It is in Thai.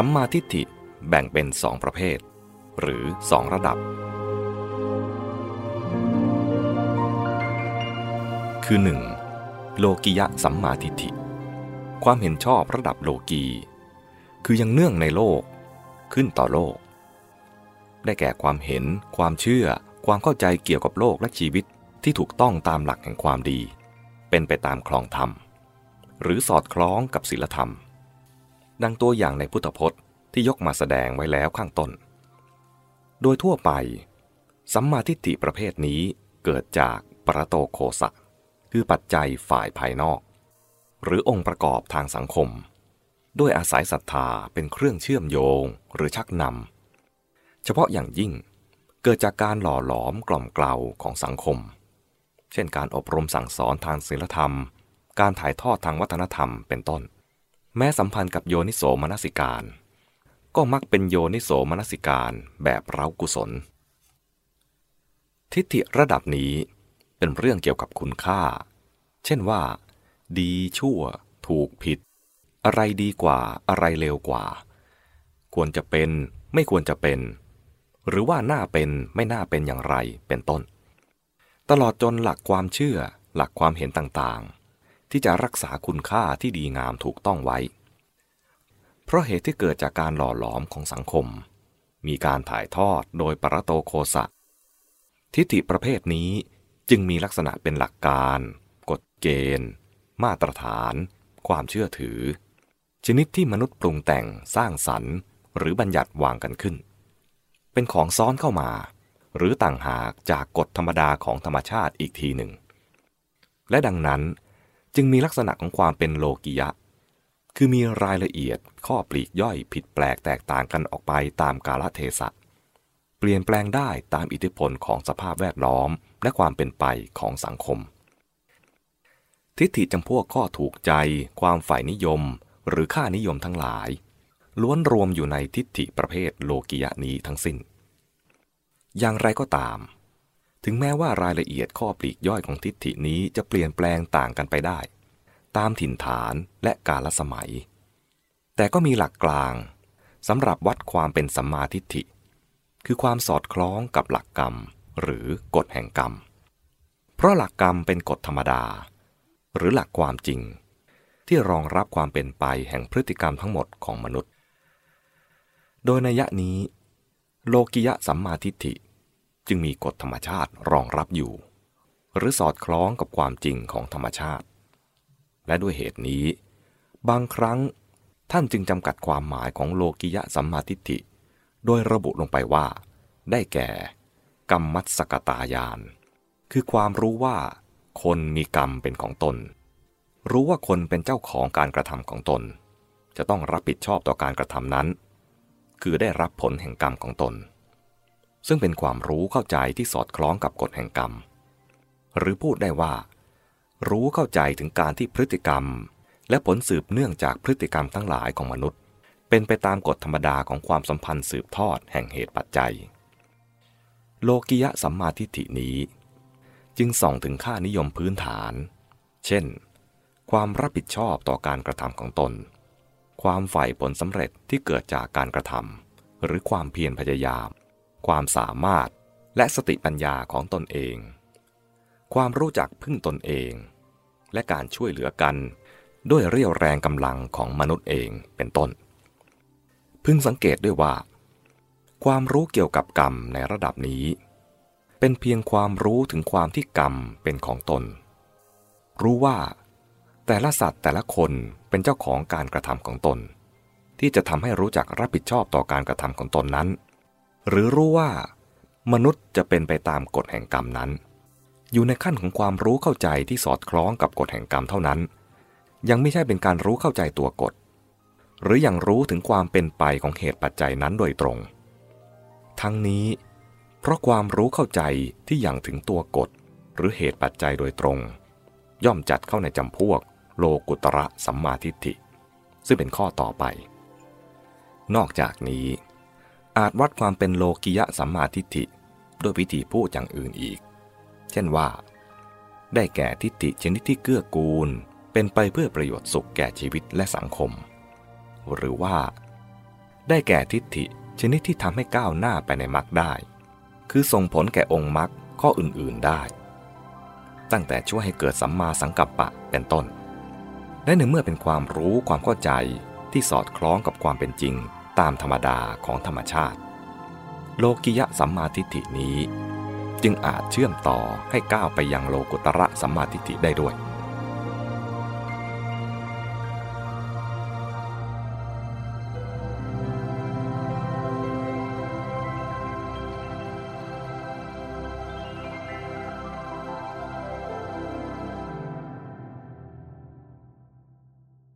สัมมาทิฏฐิแบ่งเป็นสองประเภท หรือสองระดับ คือ 1. โลกิยะสัมมาทิฏฐิ ความเห็นชอบระดับโลกี คือยังเนื่องในโลก ขึ้นต่อโลก ได้แก่ความเห็น ความเชื่อ ความเข้าใจเกี่ยวกับโลกและชีวิตที่ถูกต้องตามหลักแห่งความดี เป็นไปตามคลองธรรม หรือสอดคล้องกับศีลธรรม ดังตัวอย่างในพุทธพจน์ที่ยกมาแสดงไว้แล้วข้างต้น โดยทั่วไป สัมมาทิฏฐิประเภทนี้เกิดจากปรโตโคสะ คือปัจจัยฝ่ายภายนอก หรือองค์ประกอบทางสังคม ด้วยอาศัยศรัทธาเป็นเครื่องเชื่อมโยงหรือชักนำ เฉพาะอย่างยิ่งเกิดจากการหล่อหลอมกล่อมเกลาของสังคม เช่นการอบรมสั่งสอนทางศีลธรรม การถ่ายทอดทางวัฒนธรรมเป็นต้น แม้สัมพันธ์กับโยนิโสมนสิการ ก็มักเป็นโยนิโสมนสิการแบบเร้ากุศล ทิฏฐิระดับนี้เป็นเรื่องเกี่ยวกับคุณค่า เช่นว่า ดีชั่ว ถูกผิด อะไรดีกว่าอะไรเลวกว่า ควรจะเป็นไม่ควรจะเป็น หรือว่าน่าเป็นไม่น่าเป็นอย่างไรเป็นต้น ตลอดจนหลักความเชื่อหลักความเห็นต่าง ที่จะรักษาคุณค่าที่ดีงามถูกต้องไว้ เพราะเหตุที่เกิดจากการหล่อหลอมของสังคม มีการถ่ายทอดโดยปรโตโคสะ ทิฏฐิประเภทนี้จึงมีลักษณะเป็นหลักการ กฎเกณฑ์ มาตรฐาน ความเชื่อถือ ชนิดที่มนุษย์ปรุงแต่งสร้างสรรค์ หรือบัญญัติวางกันขึ้น เป็นของซ้อนเข้ามา หรือต่างหากจากกฎธรรมดาของธรรมชาติอีกทีหนึ่ง และดังนั้น จึงมีลักษณะของความเป็นโลกิยะ คือมีรายละเอียดข้อปลีกย่อยผิดแปลกแตกต่างกันออกไปตามกาลเทศะ เปลี่ยนแปลงได้ตามอิทธิพลของสภาพแวดล้อมและความเป็นไปของสังคม ทิฏฐิจำพวกข้อถูกใจ ความฝ่ายนิยม หรือค่านิยมทั้งหลาย ล้วนรวมอยู่ในทิฏฐิประเภทโลกิยะนี้ทั้งสิ้น อย่างไรก็ตาม ถึงแม้ว่ารายละเอียดข้อปลีกย่อยของทิฏฐินี้จะเปลี่ยนแปลงต่างกันไปได้ ตามถิ่นฐานและกาลสมัย แต่ก็มีหลักกลางสำหรับวัดความเป็นสัมมาทิฏฐิ คือความสอดคล้องกับหลักกรรม หรือกฎแห่งกรรม เพราะหลักกรรมเป็นกฎธรรมดา หรือหลักความจริง ที่รองรับความเป็นไปแห่งพฤติกรรมทั้งหมดของมนุษย์ โดยนัยนี้ โลกิยะสัมมาทิฏฐิ จึงมีกฎธรรมชาติรองรับอยู่ หรือสอดคล้องกับความจริงของธรรมชาติ และด้วยเหตุนี้ บางครั้งท่านจึงจำกัดความหมายของโลกิยะสัมมาทิฏฐิ โดยระบุลงไปว่า ได้แก่ กรรมมัสกตายาน คือความรู้ว่าคนมีกรรมเป็นของตน รู้ว่าคนเป็นเจ้าของการกระทำของตน จะต้องรับผิดชอบต่อการกระทำนั้น คือได้รับผลแห่งกรรมของตน ซึ่งเป็นความรู้เข้าใจที่สอดคล้องกับกฎแห่งกรรม หรือพูดได้ว่า รู้เข้าใจถึงการที่พฤติกรรม และผลสืบเนื่องจากพฤติกรรมทั้งหลายของมนุษย์ เป็นไปตามกฎธรรมดาของความสัมพันธ์สืบทอดแห่งเหตุปัจจัย โลกิยะสัมมาทิฏฐินี้ จึงส่องถึงค่านิยมพื้นฐาน เช่น ความรับผิดชอบต่อการกระทำของตน ความใฝ่ผลสำเร็จที่เกิดจากการกระทำหรือความเพียรพยายาม ความสามารถและสติปัญญาของตนเอง ความรู้จักพึ่งตนเอง และการช่วยเหลือกัน ด้วยเรี่ยวแรงกำลังของมนุษย์เองเป็นต้น พึงสังเกตด้วยว่า ความรู้เกี่ยวกับกรรมในระดับนี้ เป็นเพียงความรู้ถึงความที่กรรมเป็นของตน รู้ว่า แต่ละสัตว์แต่ละคนเป็นเจ้าของการกระทำของตน ที่จะทำให้รู้จักรับผิดชอบต่อการกระทำของตนนั้น หรือรู้ว่ามนุษย์จะเป็นไปตามกฎแห่งกรรมนั้น อยู่ในขั้นของความรู้เข้าใจที่สอดคล้องกับกฎแห่งกรรมเท่านั้น ยังไม่ใช่เป็นการรู้เข้าใจตัวกฎ หรืออยังรู้ถึงความเป็นไปของเหตุปัจจัยนั้นโดยตรง ทั้งนี้ เพราะความรู้เข้าใจที่อย่างถึงตัวกฎ หรือเหตุปัจจัยโดยตรง ย่อมจัดเข้าในจำพวก โลกุตระสัมมาทิฏฐิ ซึ่งเป็นข้อต่อไป นอกจากนี้ อาจวัดความเป็นโลกิยะสัมมาทิฏฐิด้วยวิธีพูดอย่างอื่นอีก เช่นว่า ได้แก่ทิฏฐิชนิดที่เกื้อกูล เป็นไปเพื่อประโยชน์สุขแก่ชีวิตและสังคม หรือว่า ได้แก่ทิฏฐิชนิดที่ทำให้ก้าวหน้าไปในมรรคได้ คือส่งผลแก่องค์มรรคข้ออื่นๆได้ ตั้งแต่ช่วยให้เกิดสัมมาสังกัปปะเป็นต้น และในเมื่อเป็นความรู้ความเข้าใจที่สอดคล้องกับความเป็นจริง ตามธรรมดาของธรรมชาติ โลกิยะสัมมาทิฏฐินี้ จึงอาจเชื่อมต่อให้ก้าวไปยังโลกุตระสัมมาทิฏฐิได้ด้วย